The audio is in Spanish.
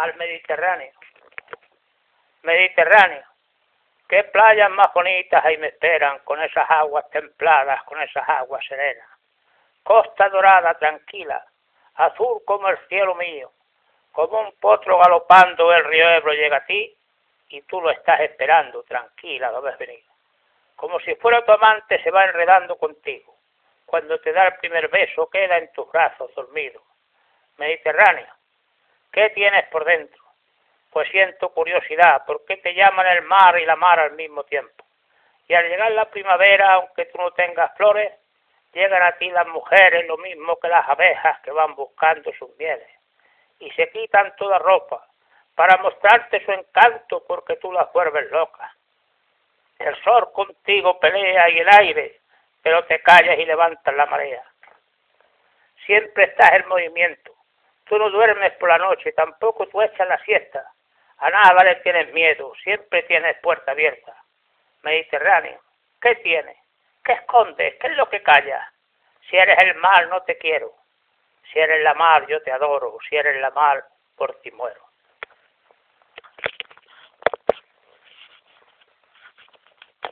al Mediterráneo. Mediterráneo, qué playas más bonitas ahí me esperan con esas aguas templadas, con esas aguas serenas. Costa dorada, tranquila, azul como el cielo mío, como un potro galopando el río Ebro llega a ti y tú lo estás esperando, tranquila, lo ves venir. Como si fuera tu amante se va enredando contigo. Cuando te da el primer beso queda en tus brazos dormido. Mediterráneo, ¿qué tienes por dentro? Pues siento curiosidad, ¿por qué te llaman el mar y la mar al mismo tiempo? Y al llegar la primavera, aunque tú no tengas flores, llegan a ti las mujeres lo mismo que las abejas que van buscando sus mieles. Y se quitan toda ropa para mostrarte su encanto porque tú las vuelves locas. El sol contigo pelea y el aire, pero te callas y levantas la marea. Siempre estás en movimiento. Tú no duermes por la noche, tampoco tú echas la siesta. A nada le tienes miedo, siempre tienes puerta abierta. Mediterráneo, ¿qué tienes? ¿Qué escondes? ¿Qué es lo que callas? Si eres el mal, no te quiero. Si eres la mar, yo te adoro. Si eres la mar, por ti muero.